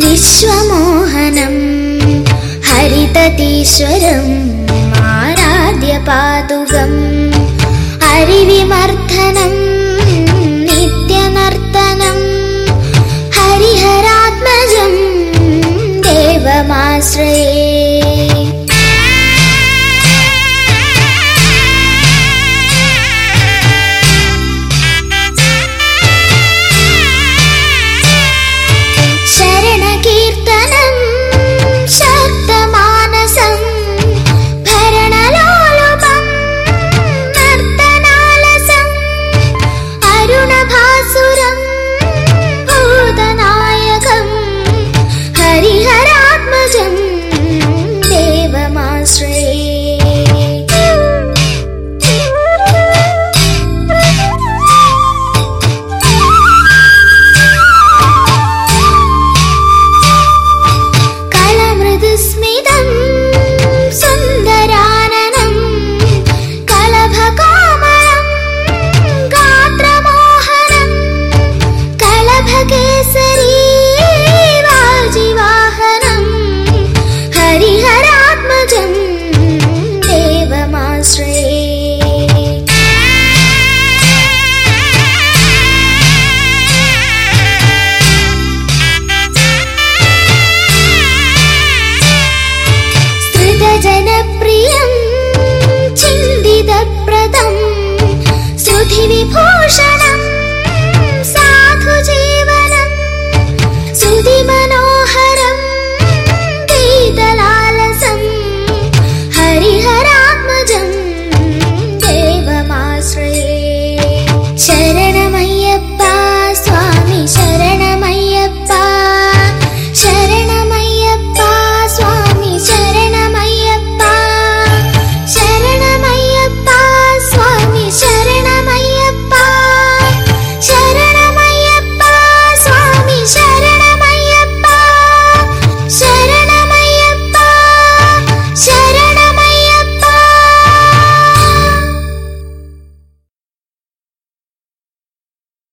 विश्वमोहनम् हरिततीश्वरम् आराध्यपादुकम् हरिविमर्दनम् नित्यनर्तनम् हरिहरात्मजम् देवमाश्रये जनप्रियं चिन्तितप्रदं श्रुतिविभूषण